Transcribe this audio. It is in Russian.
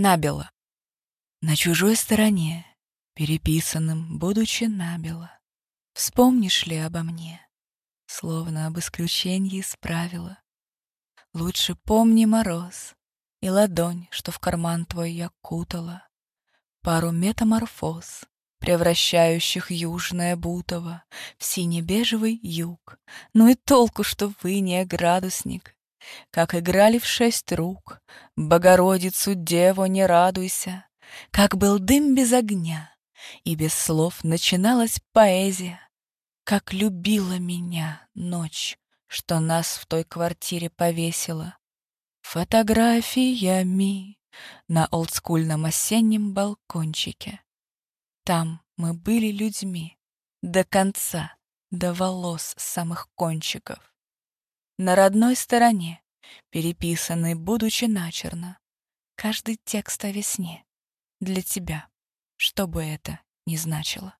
Набело. На чужой стороне, переписанным, будучи набело, Вспомнишь ли обо мне, словно об исключении из правила? Лучше помни мороз и ладонь, что в карман твой я кутала, Пару метаморфоз, превращающих южное Бутово В сине-бежевый юг. Ну и толку, что вы не градусник, Как играли в шесть рук, Богородицу Деву не радуйся, Как был дым без огня, и без слов начиналась поэзия, Как любила меня ночь, что нас в той квартире повесила. Фотографиями на олдскульном осеннем балкончике. Там мы были людьми до конца, до волос самых кончиков. На родной стороне, переписанный, будучи начерно, каждый текст о весне для тебя, что бы это ни значило.